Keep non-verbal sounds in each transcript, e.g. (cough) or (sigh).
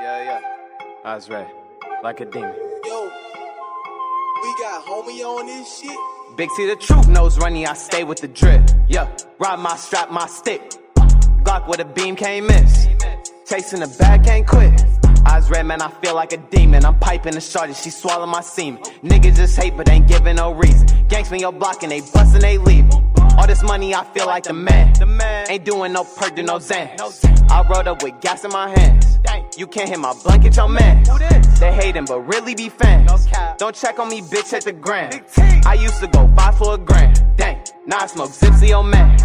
Yeah, yeah. I was ready. Like a demon. Yo, we got homie on this shit. Big T the truth knows running, I stay with the drip. Yeah, ride my strap, my stick. Glock with a beam can't miss. Chasing the bag, can't quit. Eyes red, man, I feel like a demon. I'm piping the shorty, she swallow my semen. Niggas just hate, but ain't giving no reason. Gangs me your block and they bustin', they leave. All this money, I feel like the man. The man ain't doing no perk, do no Xan. I rolled up with gas in my hands. You can't hit my blanket, your man. They hating, but really be fans. Don't check on me, bitch, at the gram. I used to go five for a grand. Dang, now I smoke Zipsy, your man.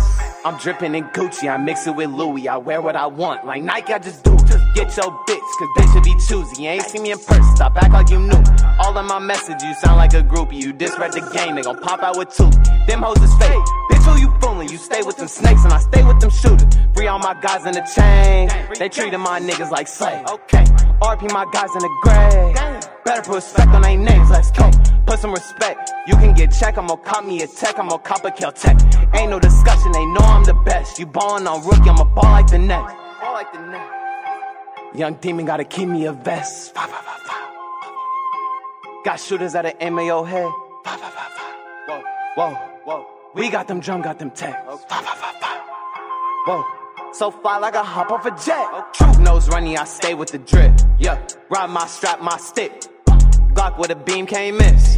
I'm dripping in Gucci, I mix it with Louis. I wear what I want, like Nike, I just do. Get your bitch, cause they should be choosy. You ain't see me in person, stop act like you knew. All in my message, you sound like a groupie. You disread the game, they gon' pop out with two. Them hoes is fake. Bitch, who you fooling? You stay with them snakes and I stay with them shooters. Free all my guys in the chain. They treating my niggas like slaves. Okay, RP my guys in the grave. Better put respect on their names, let's go. Put some respect. You can get check, I'ma cop me a tech, I'ma cop a kill tech. Ain't no discussion, they know I'm the best. You ballin' on rookie, I'ma ball like the next. Ball like the next. Young demon gotta keep me a vest. Fa, fa, fa, fa. Got shooters at an MAO head. Fa, fa, fa, fa. Whoa, whoa, whoa. We got them drum, got them tech. Fa, fa, fa, fa. Whoa. So fly like a hop off a jet. Truth knows running, I stay with the drip. Yeah, ride my strap, my stick. Glock with a beam can't miss.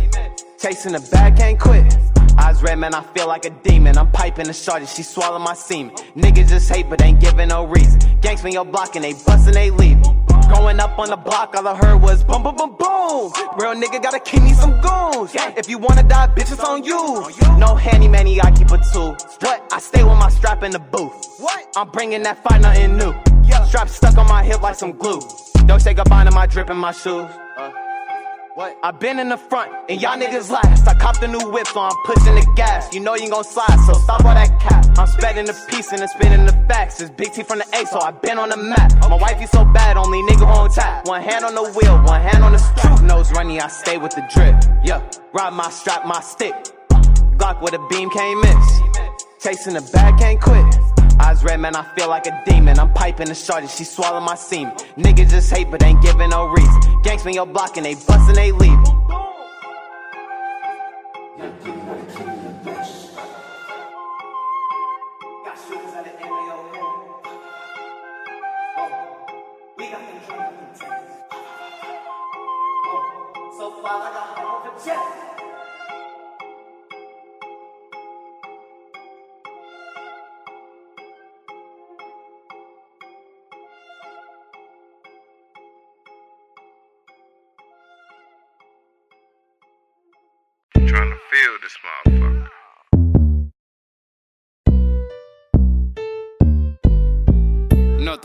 Chasing the bag, can't quit. Eyes red, man, I feel like a demon. I'm piping the shorty, she swallow my semen. Niggas just hate, but ain't giving no reason. Gangs when your block and they bustin', they leave. Growing up on the block, all I heard was boom, boom, boom, boom. Real nigga gotta keep me some goons. If you wanna die, bitch, it's on you. No handy manny, I keep a tool. What? I stay with my strap in the booth. What? I'm bringing that fight, nothing new. Strap stuck on my hip like some glue. Don't say goodbye to my drip in my shoes. What? I been in the front and y'all niggas last. I copped a new whip, so I'm pushing the gas. You know you gon' slide, so stop all that cap. I'm spreading the piece and then spinning the facts. It's Big T from the A, so I been on the map. My wifey so bad, only nigga on tap. One hand on the wheel, one hand on the strap. Nose runny, I stay with the drip. Yeah, ride my strap, my stick. Glock with a beam can't miss. Chasing the bag, can't quit. Eyes red, man, I feel like a demon. I'm piping the shorty, she swallow my semen. Niggas just hate, but ain't giving no reason. Gangs me your block and they bustin', they leave.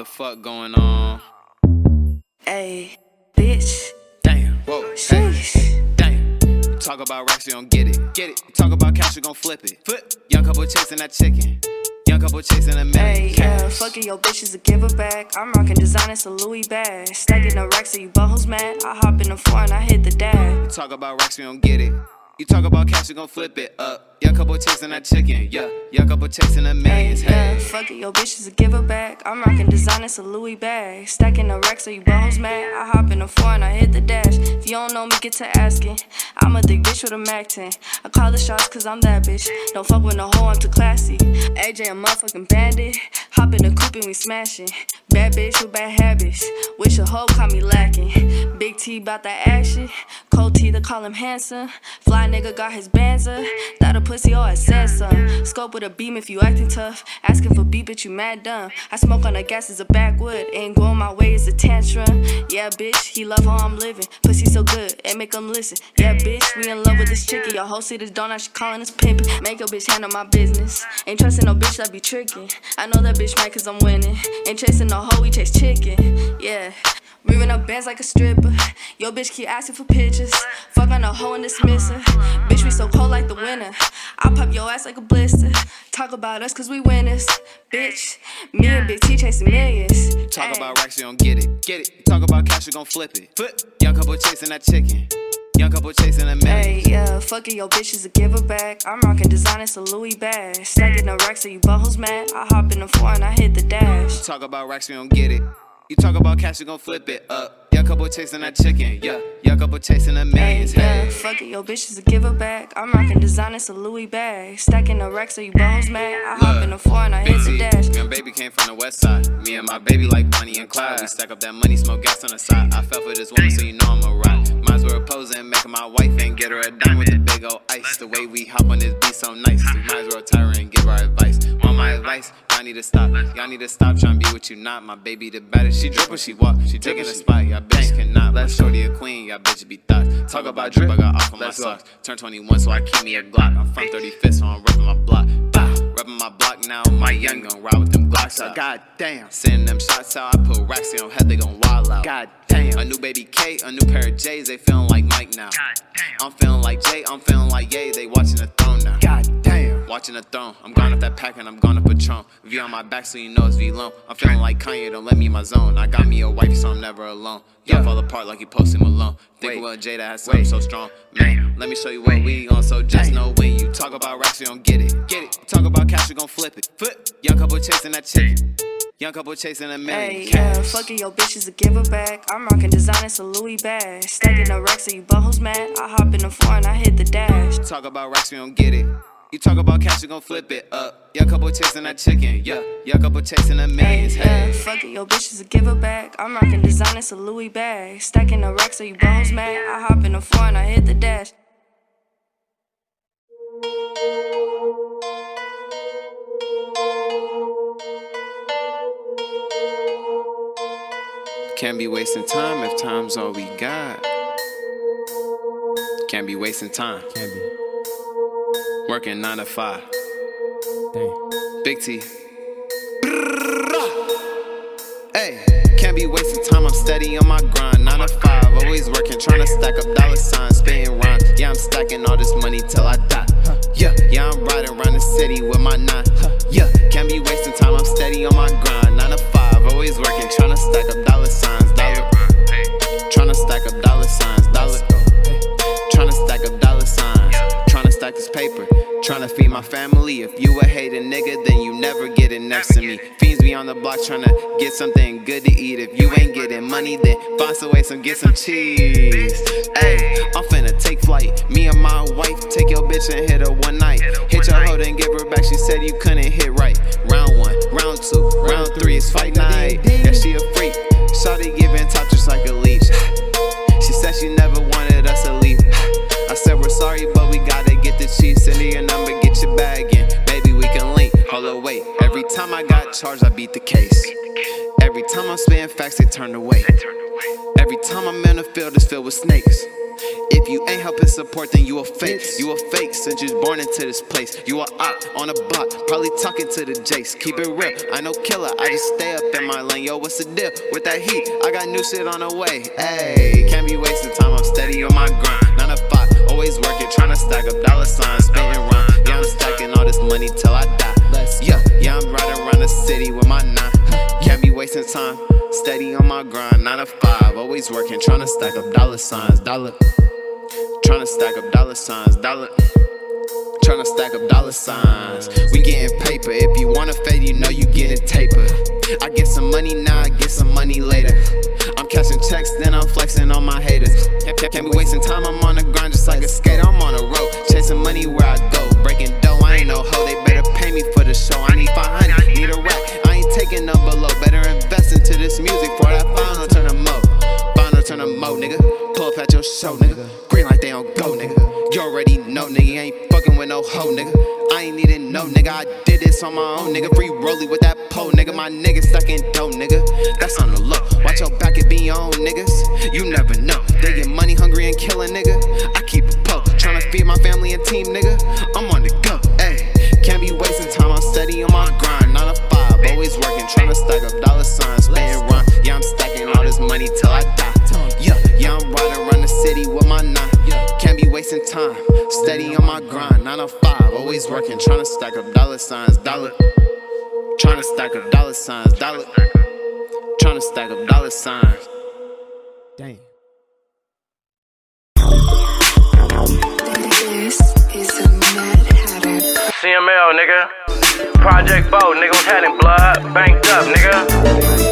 The fuck going on? Ayy, bitch. Damn. Whoa. Hey. Sheesh. Damn. Talk about racks, you don't get it. Get it. Talk about cash, you gon' flip it. Flip. Young couple chasing that chicken. Young couple chasing a million. Ayy, yeah, fucking your bitches a give her back. I'm rocking designer, it's a Louis bag. Stacking the racks, so you buttholes mad. I hop in the foreign, I hit the. You talk about racks, we don't get it. You talk about cash, you gon' flip it up. Young couple chasing that chicken. Yeah. Young couple chasing the millions. Ayy, yeah, Hey. fucking your bitches a give her back. I'm rocking designer, it's a Louis bag. Stacking the racks, so you bones mad. I hop in the four and I hit the dash. If you don't know me, get to asking. I'm a thick bitch with a Mac 10. I call the shots cause I'm that bitch. Don't fuck with no hoe, I'm too classy. AJ, a motherfucking bandit. Hop in the coupe and we smashing. Bad bitch with bad habits. Wish a hoe caught me lacking. Big T bout that action. Cold T, to call him handsome. Fly nigga got his banzer. That a pussy, I said some. Scope with a beam if you acting tough. Asking for beat, bitch, you mad dumb. I smoke on the gas as a backwood. Ain't going my way, it's a tantrum. Yeah, bitch, he love how I'm living. Pussy so good, it make him listen. Yeah, bitch, we in love with this chicken. Your whole city's done, now she calling us pimpin'. Make your bitch handle my business. Ain't trusting no bitch that be tricking. I know that bitch mad cause I'm winning. Ain't chasing no hoe, we chase chicken. Yeah. Moving up bands like a stripper. Yo, bitch keep asking for pictures. Fuck on a hoe and dismiss her. Bitch, we so cold like the winter. I pop your ass like a blister. Talk about us cause we winners. Bitch, me and Big T chasing millions. Talk about racks, you don't get it. Get it. Talk about cash, you gon' flip it. Flip. Young couple chasing that chicken. Young couple chasing a million. Hey, yeah, fucking your bitches a give her back. I'm rocking designer, it's a Louis bag. Stacking the racks, so you buttholes mad. I hop in the four and I hit the dash. Talk about racks, we don't get it. You talk about cash, you gon' flip it up. Yeah, couple chasing that chicken. Yeah, yeah, couple chasing the millions. Hey, yeah, fuck it, your bitch is a give her back. I'm rocking designer, a Louis bag. Stacking the racks so you bones mad. I hop in the four and I hit the dash. Young baby came from the west side. Me and my baby like Bonnie and Clyde. We stack up that money, smoke gas on the side. I fell for this woman, so you know I'm a ride. Might as well repose and make her my wife and get her a dime with the big old ice. The way we hop on this beat so nice. We might as well her and give her advice. Want my advice? Y'all need to stop. Y'all need to stop trying to be what you not. My baby the baddest. She drip when she walk. She taking a spot. Y'all bitch cannot. Let's shorty a queen. Y'all bitch be thoughts. Talk about drip. I got off on my socks. Turn 21, so I keep me a Glock. I'm from 35th, so I'm repping my block. Repping my block now. My young gon' ride with them Glocks out. God damn. Sending them shots out. I put racks in your head. They gon' wild out. God damn. A new baby K. A new pair of J's. They feeling like Mike now. God damn. I'm feeling like Jay. I'm feeling like Ye. They watching the throne now. God watching the throne. I'm gone off that pack and I'm gone to Patron. V on my back so you know it's V long. I'm feeling like Kanye, don't let me in my zone. I got me a wife so I'm never alone. Y'all fall apart like you posted Malone. Think well Jada has something so strong. Man, let me show you what we on. So just know when you talk about racks, you don't get it. Get it. Talk about cash, you gon' flip it. Flip. Young couple chasing that chicken. Young couple chasing a million. Hey, yeah, fuck it, your bitch is a giver back. I'm rocking designer, a Louis bag. Stacking the racks so you buttholes mad. I hop in the and I hit the dash. Talk about racks, we don't get it. You talk about cash, you gon' flip it up. Yeah, couple chasing that chicken. Yeah, yeah, couple chasing the millions. Hey, yeah, fuck it, your bitch is a give her back. I'm rocking designer, a Louis bag. Stacking the racks so you bones mad. I hop in the four and I hit the dash. Can't be wasting time if time's all we got. Can't be wasting time. Can't be. Working nine to five. Damn. Big T. Hey, can't be wasting time. I'm steady on my grind. Nine to five, always working, trying to stack up dollar signs, spitting rhymes. Yeah, I'm stacking all this money till I die. Yeah, yeah, I'm riding around the city with my nine. Yeah, can't be wasting time. I'm steady on my grind. Nine to five, always working, trying to stack up dollar signs, If you a hater nigga, then you never get it next to me. Fiends be on the block trying to get something good to eat. If you ain't getting money, then find some way, some get some cheese. Hey, I'm finna take flight. Me and my wife take your bitch and hit her one night. Hit your hoe and give her back. She said you couldn't hit right. Round one, round two, round three, it's fight night. Yeah, she a freak. Shawty got charged, I beat the case. Every time I'm spitting facts, they turn away. Every time I'm in the field, it's filled with snakes. If you ain't helping support, then you a fake. You a fake since you was born into this place. You a op on a block, probably talking to the Jace. Keep it real, I no killer, I just stay up in my lane. Yo, what's the deal with that heat? I got new shit on the way. Ayy, can't be wasting time, I'm steady on my grind. Nine to five, always working, trying to stack up dollar signs, spitting rhyme. Yeah, I'm stacking all this money till I die. Yeah, yeah, I'm riding the city with my nine. Can't be wasting time, steady on my grind. Nine to five, always working, trying to stack up dollar signs, dollar. Trying to stack up dollar signs, dollar. Trying to stack up dollar signs. We getting paper. If you wanna fade, you know you getting taper. I get some money now, I get some money later. I'm catching checks, then I'm flexing on my haters. Can't, be wasting time, I'm on the grind just like a skater. I'm on a road, chasing money where I I did this on my own, nigga. Free rollie with that pole, nigga. My nigga stuck in dough, nigga. That's on the low. Watch your back, it be own niggas. You never know. They get money hungry and kill a nigga. I keep a poke. Tryna feed my family and team, nigga. I'm on the go, ayy. Can't be wasting time. I'm steady on my grind. Nine to five, always working. Tryna stack up always working. Tryna stack up dollar signs, dollar. Tryna stack up dollar signs, dollar. Tryna stack up dollar signs. Damn. This is a Mad Hatter. CML, nigga. Project Bo, nigga was had blood. Banked up, nigga.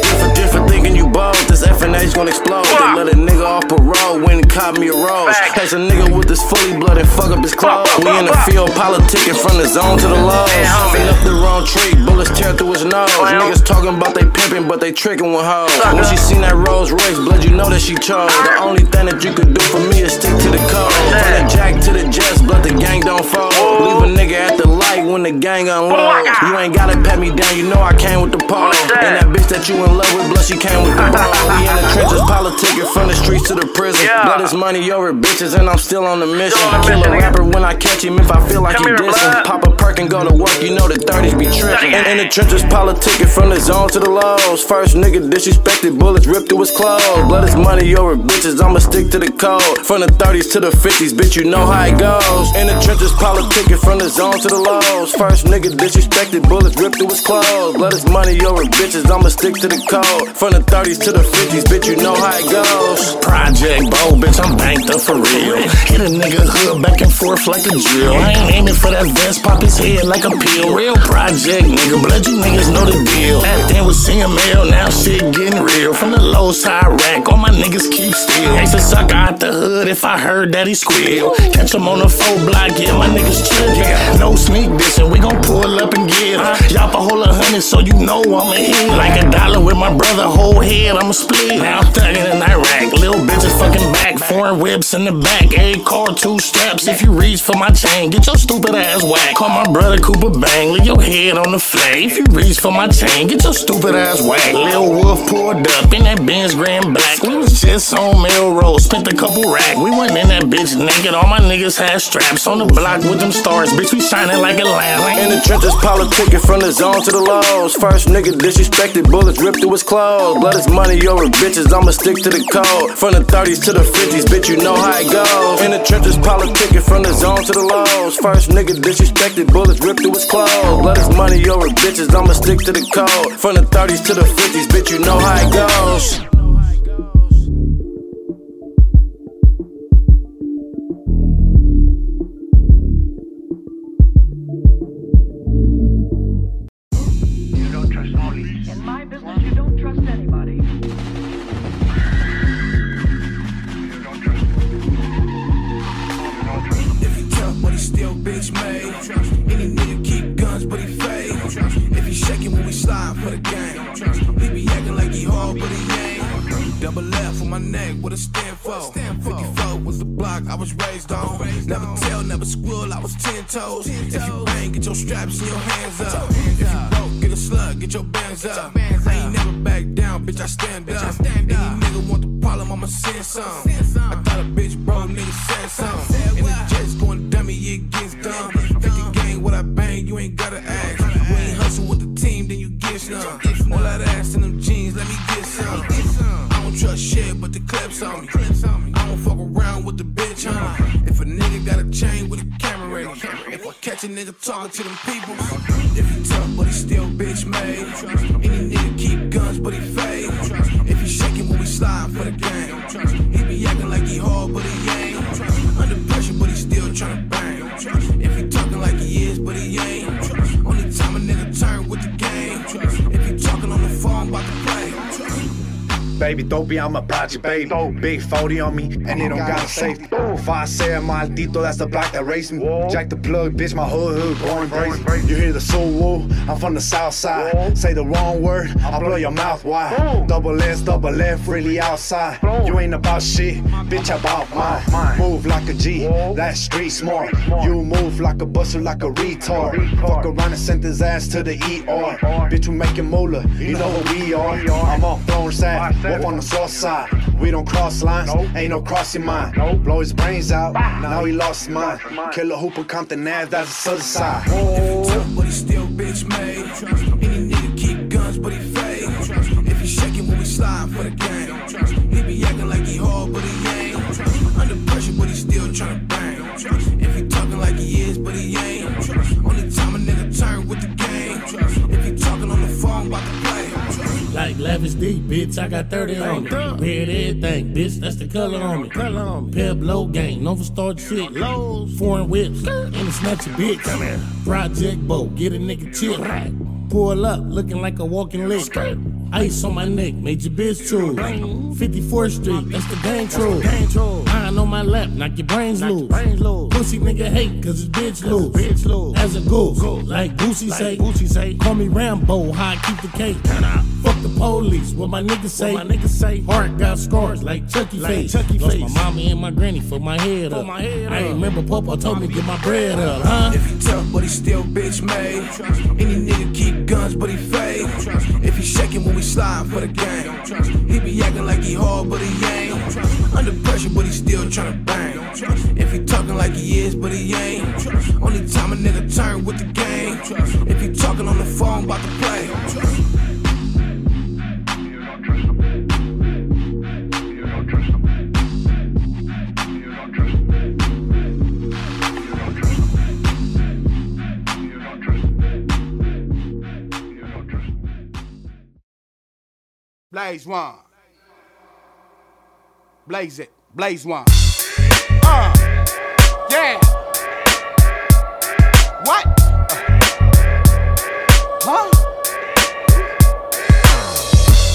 Off and that's gonna explode. They let a nigga off parole when he caught me a rose. Catch a nigga with this fully blood and fuck up his clothes. We in the field politicking from the zone to the low. Been up the wrong tree, bullets tear through his nose. Niggas talking about they pimping, but they tricking with hoes. When she seen that Rolls Royce, blood, you know that she chose. The only thing that you could do for me is stick to the code. From the jack to the jets, but the gang don't fold. Leave a nigga at the light when the gang unload. You ain't gotta pat me down, you know I came with the pole. And that bitch that you in love with, blood, she came with the ball. We in the trenches, (laughs) politicking from the streets to the prison. Blood is money over bitches, and I'm still on the mission. Kill a rapper when I catch him if I feel like he dissing. Pop to work, you know the 30s be tripping. In, in the trenches, politicking from the zone to the lows. First nigga disrespected, bullets ripped through his clothes. Blood is money over bitches, I'ma stick to the code. From the 30s to the 50s, bitch, you know how it goes. In the trenches, politicking from the zone to the lows. First nigga disrespected, bullets ripped through his clothes. Blood is money over bitches, I'ma stick to the code. From the 30s to the 50s, bitch, you know how it goes. Project Bo, bitch, I'm banked up for real. Hit a nigga hood back and forth like a drill. I ain't aiming for that vest, pop his head like a pill. Real project, nigga, blood, you niggas know the deal. Then we was CML, now shit getting real. From the low side rack, all my niggas keep still. Used to suck out the hood if I heard that he squeal. Catch him on the four block, yeah, my niggas tripping. No sneak dissing, we gon' pull up and get him. Y'all a hundred, so you know I'ma hit. Like a dollar with my brother, whole head, I'ma split. Now I'm thugging in Iraq, little bitches. Foreign whips in the back, a car, two steps. If you reach for my chain, get your stupid ass whack. Call my brother Cooper Bang, leave your head on the flag. If you reach for my chain, get your stupid ass whack. Lil Wolf pulled up in that Benz Grand Black. We was just on Melrose, spent a couple rack. We went in that bitch naked, all my niggas had straps on the block with them stars. Bitch, we shining like a lamp. In the trenches, politicking from the zone to the lows. First nigga disrespected, bullets ripped through his clothes. Blood is money over bitches, I'ma stick to the code. From the 30s to the 50s, bitch, you know how it goes. In the trenches, politicking from the zone to the lows. First nigga disrespected, bullets ripped through his clothes. Blood is money over bitches, I'ma stick to the code. From the 30s to the 50s, bitch, you know how it goes. Squeal, I was ten toes. If you bang, get your straps and your hands up. If you broke, get a slug, get your bands up. I ain't never back down, bitch, I stand up. Any nigga want the problem, I'ma send some. I thought a bitch broke, nigga said some. And the jets going dummy, it gets dumb. 50 gang, what I bang, you ain't gotta ask. You ain't hustle with the team, then you get some. All that ass in them jeans, let me get some. I don't trust shit, but the clips on me. A nigga got a chain with a camera ready. If I catch a nigga talking to them people. If he tough, but he still bitch made. Any nigga keep guns, but he fade. If he shaking when we slide for the game. He be acting like he hard, but he Baby, dopey, I'm about you, baby. Big 40 on me, and they don't got a safety. If I say maldito, that's the block that raised me. Jack the plug, bitch, my hood hood crazy. You hear the soul woo, I'm from the south side. Say the wrong word, I'll blow your mouth wide. Double S, double F, really outside. You ain't about shit, bitch, about mine. Move like a G, that's street smart. You move like a buster, like a retard. Fuck around and send his ass to the ER. Bitch, we making moolah, you know who we are. I'm off throne side, up on the south side. We don't cross lines, ain't no crossing mine. Blow his brains out, now he lost mine. mind. Killer Hooper, Compton Ave, that's the southern side. Oh. If tough, but he still bitch made. Lavish deep, bitch, I got 30 on me. Red everything, bitch, that's the color on me. Color on me. Peblo gang, Nova Star shit. Lows, foreign whips, and a not your bitch. Come here. Project boat, get a nigga chill. Pull up, looking like a walking lick. Ice on my neck, made your bitch choose. 54th Street, that's the gang troll. Iron on my lap, knock your brains loose. Pussy nigga hate, cause his bitch loose. As a goose, like Goosey say. Call me Rambo, how I keep the cake. Fuck the police, what my niggas say. my niggas say. Heart got scars like Chucky face. Chucky Lost face. my mommy and my granny for my head up. My head I remember Papa told me get my bread up, huh? If he tough, but he still bitch made. Any nigga keep guns, but he fade. If he shaking when we slide for the game. He be acting like he hard, but he ain't. Under pressure, but he still tryna bang. If he talking like he is, but he ain't. Only time a nigga turn with the game. If he talking on the phone, about to play. Blaze one. Blaze it. Blaze one. Uh. Yeah. What? Uh. Huh?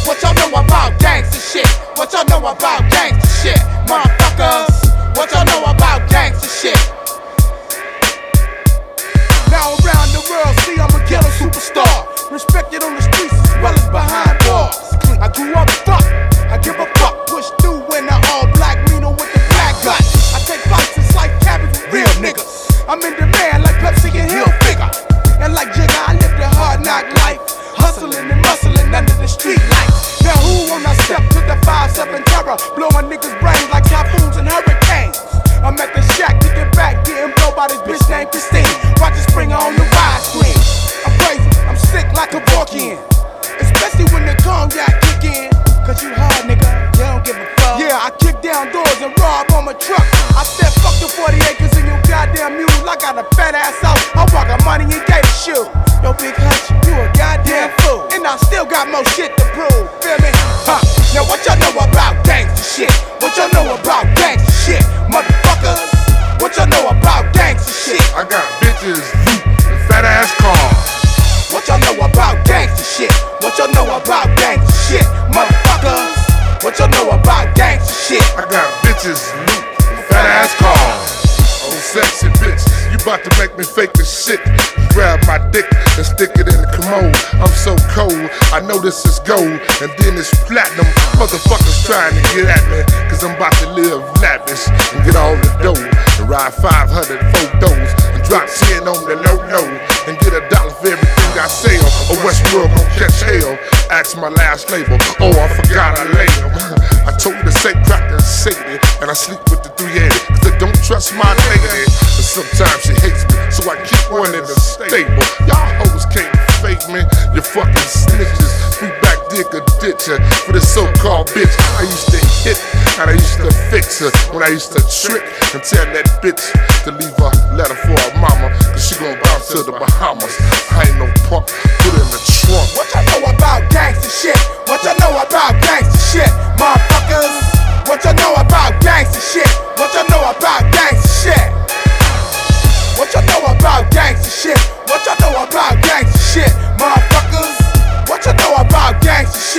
What y'all know about gangsta shit? What y'all know about gangsta shit? Motherfuckers. What y'all know about gangsta shit? Now around the world, see I'm a killer superstar. Respected on the streets as well as behind bars. I grew up fuck. I give a fuck. Push through I'm in demand like Pepsi and Hill Figure. And like Jigga, I live the hard knock life. Hustling and muscling under the street lights. Now who wanna step to the 5-7 terror? Blowing niggas' brains like typhoons and hurricanes. I'm at the shack get back, getting blow by this bitch named Christine. Watch it spring on the is gold. And then it's platinum. Motherfuckers trying to get at me. Cause I'm about to live lavish and get all the dough. And ride 500 photos. And drop 10 on the low low. And get a dollar for everything I sell. Or Westworld gon' catch hell. Ask my last label. Oh, I forgot I lay 'em. (laughs) I told to say crack and Sadie. And I sleep with the 380. Cause I don't trust my lady. But sometimes she hates me. So I keep one in the stable. Y'all hoes can't fake me. You fucking snitches. We back dig a ditcher for the so-called bitch. I used to hit and I used to fix her. When I used to trick and tell that bitch to leave a letter for her mama. Cause she gon' bounce to the Bahamas. I ain't no punk. Put in the trunk. What y'all know about gangsta shit? What y'all know about gangsta shit? Motherfuckers. What y'all know about gangsta shit? What y'all know about gangsta shit? What y'all know about gangsta shit? What y'all know about gangsta shit? Motherfuckers. What y'all know about gangsta shit?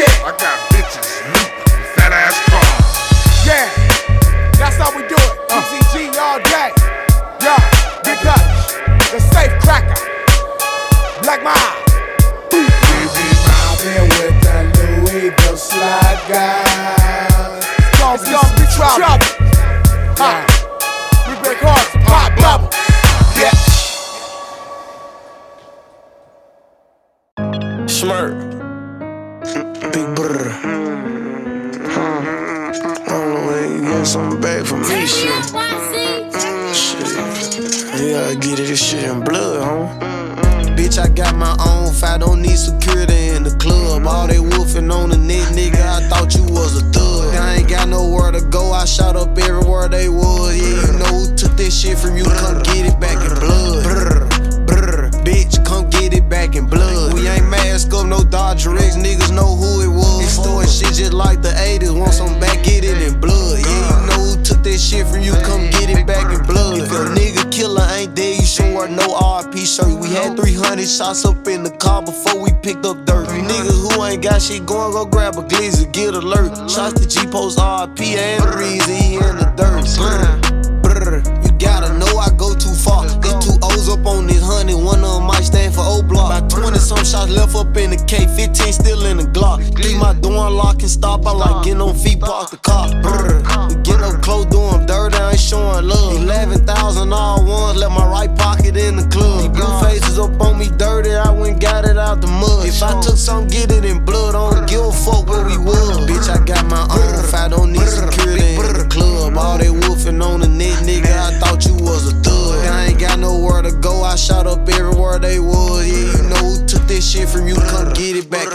300 shots up in the car before we picked up dirt. Niggas who ain't got shit going, go grab a glizzy, get alert. Shots to G Post RP and reason in the dirt. Brr. You gotta know I go too far. There's two O's up on this honey, one of them might stand for O block. About 20 some shots left up in the K, 15 still in the Glock. Leave my door unlocked and stop. I like getting on feet, park the car. Brr. We get up close, doing dirt, showing love. 11,000 all ones, left my right pocket in the club. These blue faces up on me dirty, I went got it out the mud. If I took some, get it in blood, I don't give a fuck where we was. Bitch, I got my own, if I don't need security in the club. All they woofing on the net, nigga, I thought you was a thug. I ain't got nowhere to go, I shot up everywhere they was. Yeah, you know who took this shit from you, come get it back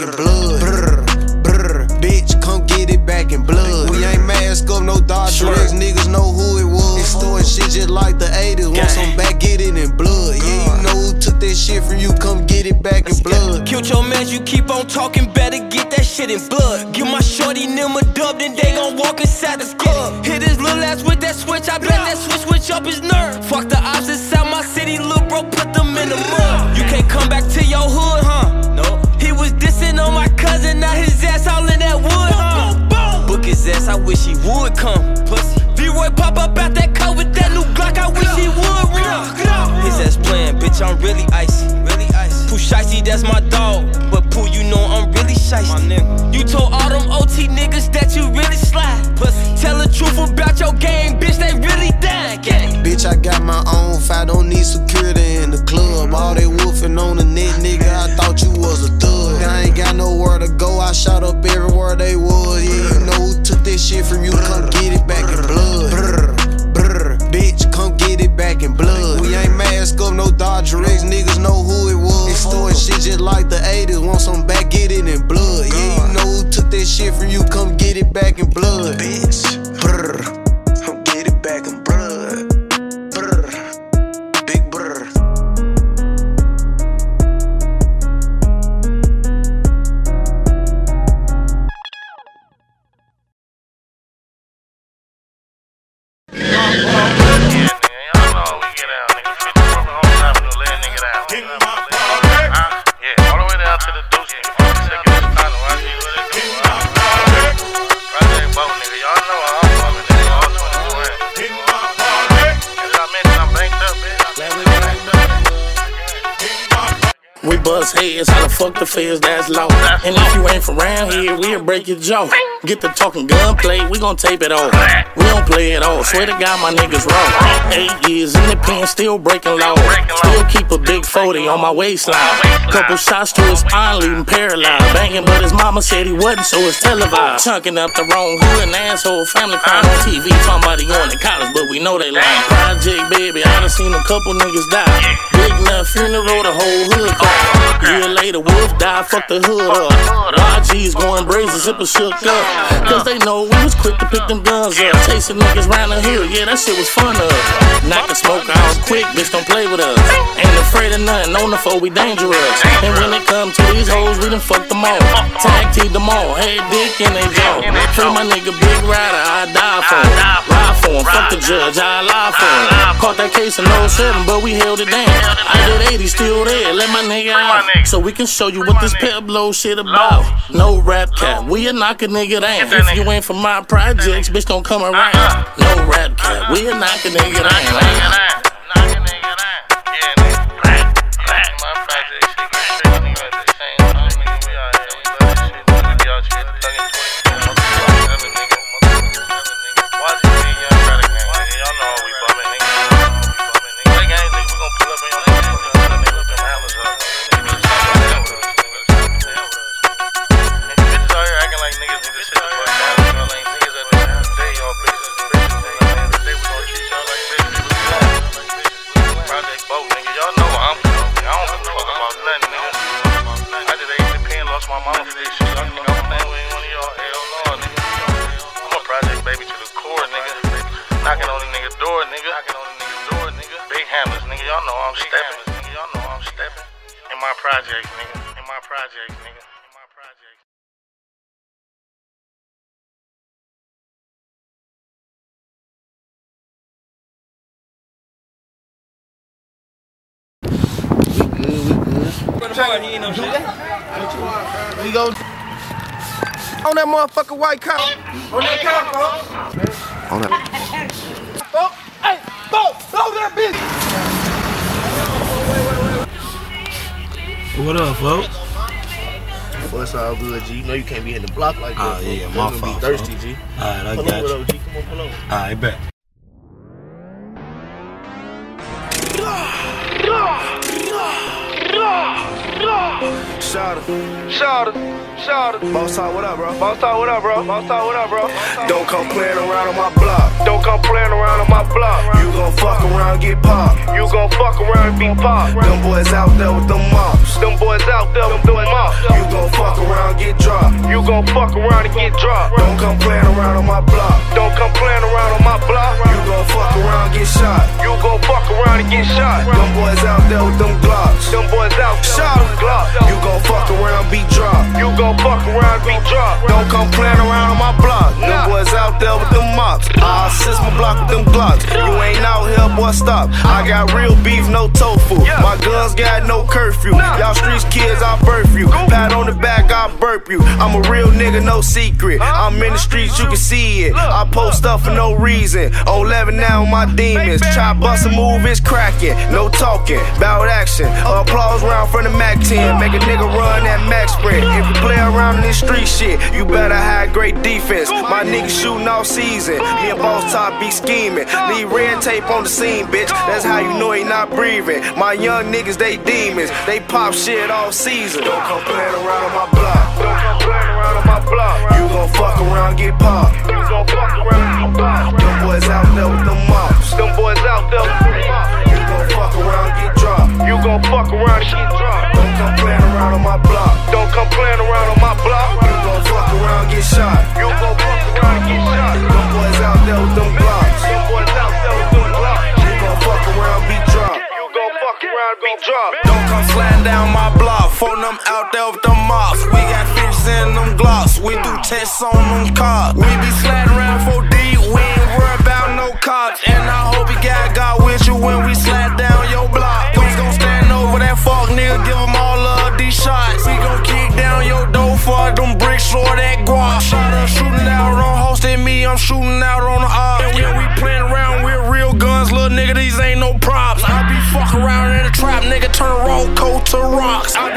on talking, better get that shit in blood. Give my shorty them a dub, then they gon' walk inside the club. Hit his little ass with that switch, I bet that switch switch up his nerve. Fuck the ops inside my city, little bro, put them in the mud. You can't come back to your hood, huh? No. He was dissing on my cousin, now his ass all in that wood, huh? Book his ass, I wish he would come. Pussy. V-Roy pop up out that car with that new Glock, I wish he would run. His ass playing, bitch, I'm really icy. Really icy. Pooh that's my dog. Pooh, you know I'm really shicey. You told all them OT niggas that you really slide. Pussy. Tell the truth about your game, bitch, they really dying. Gang. Bitch, I got my own fight, don't need security in the club. All they woofing on the net, nigga, I thought you was a thug. I ain't got nowhere to go, I shot up everywhere they was. Yeah, you know who took this shit from you, come get it back in blood. Bitch, come get it back in blood. We ain't mask up, no Dodger X, niggas know who it was. It's throwing shit just like the 80s, want some back, get it in blood. Yeah, you know who took that shit from you, come get it back in blood. Bitch, brr, fuck the feds, that's law. And if you ain't from around here, we'll break your jaw. Get the talking gunplay, we gon' tape it off. We don't play it off, swear to God, my niggas raw. Eight years in the pen, still breaking law. Still keep a big 40 on my waistline. Couple shots to his leave him paralyzed. Banging, but his mama said he wasn't, so it's televised. Chunking up the wrong hood, an asshole family crying on TV. Talking about he going to college, but we know they lying. Project, baby, I done seen a couple niggas die. Big enough funeral, the whole hood cried. Year later, Wolf died, fuck the hood up. YG's going brazen, zipper shook up. Cause they know we was quick to pick them guns up. Chasing niggas round the hood, yeah, that shit was fun up. Knock the smoke out quick, bitch, don't play with us. Ain't afraid of nothing, on the foe, we dangerous. And when it come to these hoes, we done fucked them all. Tag teed them all, head dick in they jaw. Free my nigga Big Rider, I die for him. For fuck the judge, I lie for him. Caught that case in 07, but we held it down. I did 80, still there, let my nigga out. So we can show you what this pep blow shit about. No rap cap, we a knock a nigga down. If you ain't from my projects, bitch, don't come around. No rap cap, we a knock a nigga down. He ain't no shit. We go on that motherfucking white car. On that car, folks. On that. Oh, hey, folks, blow that bitch. What up, folks? Well, it's all good, G. You know you can't be hitting the block like ah, that. Oh, yeah, folks. my You fault, Be thirsty, folks. G. Alright, I Pull got over, you. though, G. Come on, pull over. Alright, bet. Shout it, shout it, shout it. Boss talk, what up, bro? Boss talk, what up, bro? Boss talk, what up, bro? Don't come playing around on my block. Don't come playing around on my block. You gon' fuck around, get popped. You gon' fuck around, be popped. Them boys out there with them mops. Them boys out there with them mops. You gon' fuck around, get dropped. You gon' fuck around and get dropped. Don't come playing around on my block. Don't come playing around on my block. You gon' fuck around, get shot. You gon' fuck around and get shot. Them boys out there with them glocks. Them boys out there with them glocks. You gon' fuck around, be dropped. You gon' fuck around, be dropped. Don't come playing around on my block. Them boys out there with them mops. I assist my block with them glocks. You ain't out here, boy, stop. I got real beef, no tofu. My guns got no curfew. Y'all streets kids, I birth you. Pat on the back, I burp you. I'm a real nigga, no secret. I'm in the streets, you can see it. I post up for no reason. On 11 now, my demons. Try bust a move, it's cracking. No talking, bout action. Applause round from the Mac 10. Make a nigga run that max spread. If you play around in this street shit, you better have great defense. My niggas shooting all season. Me and Boss Top be scheming. Leave red tape on the scene, bitch. That's how you know he not breathing. My young niggas, they demons. They pop shit all season. Don't come playing around on my block. Don't come playing around on my block. You gon' fuck around, get popped. You gon' fuck around, get popped. Them boys out there with them mops. Them boys out there with them mops. You gon' fuck around, get dropped. You gon' fuck around and get dropped. Don't come playing around on my block. Don't come playing around on my block. You gon' fuck around, get shot. You gon' fuck around and get shot. Them boys out there with them blocks. Them boys out there with them blocks. You gon' fuck around, be dropped. You gon' fuck around, be dropped. Don't come sliding down my block. Phone them out there with them mops. We got fish in them glocks. We do tests on them cars. We be bricks that guap. Shot up shooting out on hosting me. I'm shooting out on the. And when we playing around with real guns, little nigga, these ain't no props. I be fuck around in the trap, nigga, turn roll coat to rocks. I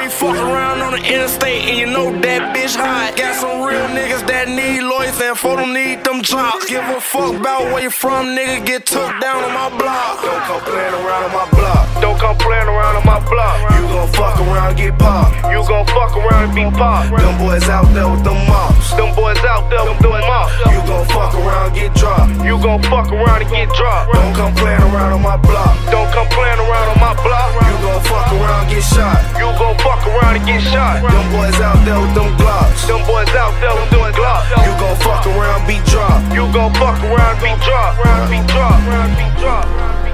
interstate, and you know that bitch hot. Got some real niggas that need lawyers, and for them need them jobs. Give a fuck about where you from, nigga, get took down on my block. Don't come playing around on my block. Don't come playing around on my block. You gon' fuck around, and get popped. You gon' fuck around and be popped. Them boys out there with them mops. Them boys out there with them mops. You gon' fuck around, get dropped. You gon' fuck around and get dropped. Don't come playing around on my block. Don't come playing around on my block. You gon' fuck around, and get shot. You gon' fuck around and get shot. Them boys out there with them glocks. Them boys out there with them glocks. You gon' fuck around, be dropped. You gon' fuck around, be dropped. Be dropped. Be dropped.